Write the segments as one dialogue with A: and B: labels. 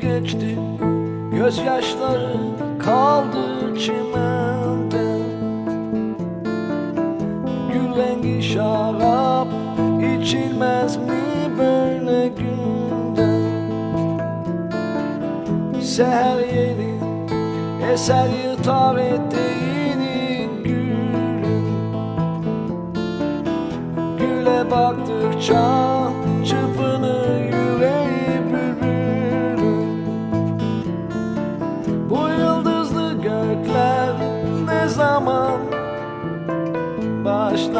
A: Geçti. Gözyaşları kaldı çimende Gül rengi şarap içilmez mi böyle günde? Seher yeni eser yırtar eteğini gülüm Güle baktıkça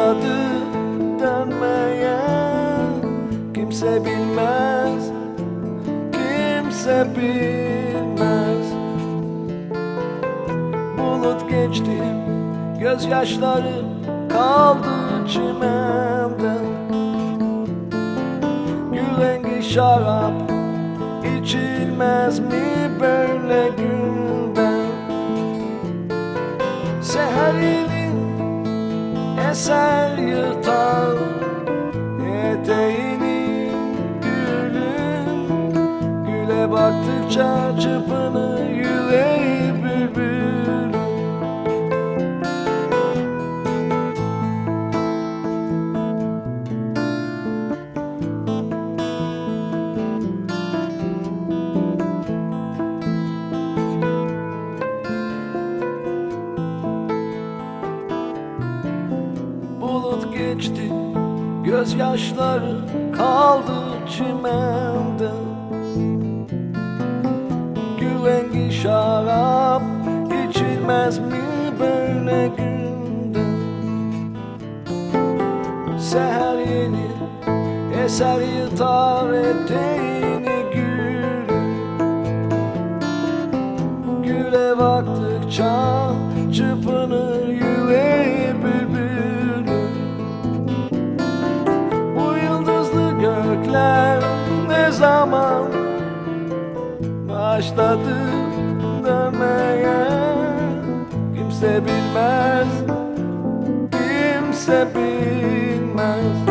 A: başladı dönmeye Kimse bilmez, kimse bilmez. Bulut geçti, gözyaşları kaldı çimende. Gül rengi şarap içilmez mi böyle günde? Seher eser yırtar. Eteğini gülün Güle baktıkça çırpınır yüreği Bulut geçti Gözyaşları kaldı çimende. Gül rengi şarap içilmez mi böyle günde? Seher yeni eser yırtar eteğini gülüm Güle baktıkça çırpınır zaman başladı dönmeye Kimse bilmez, kimse bilmez